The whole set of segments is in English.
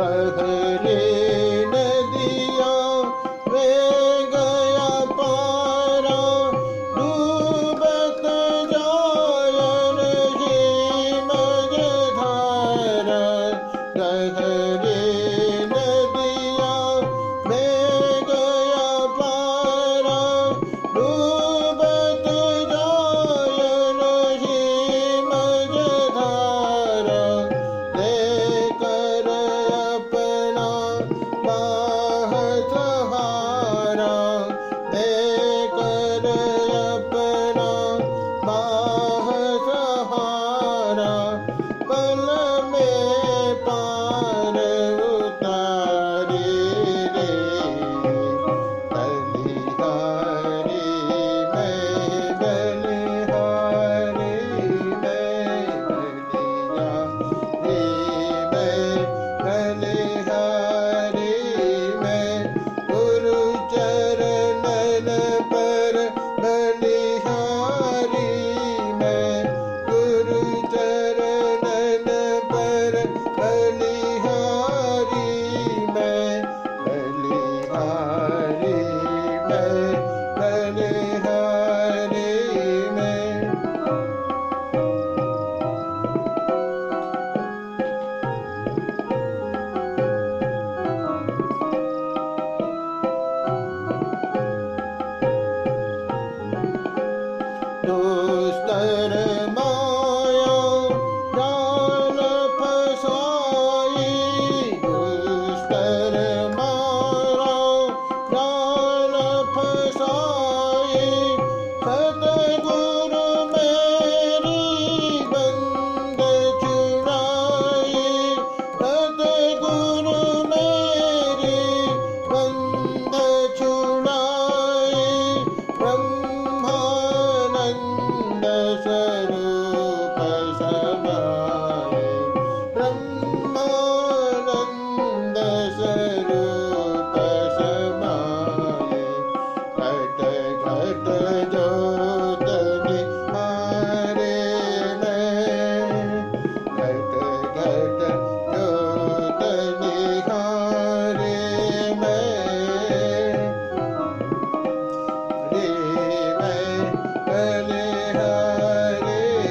Hare Oh, no.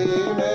Amen.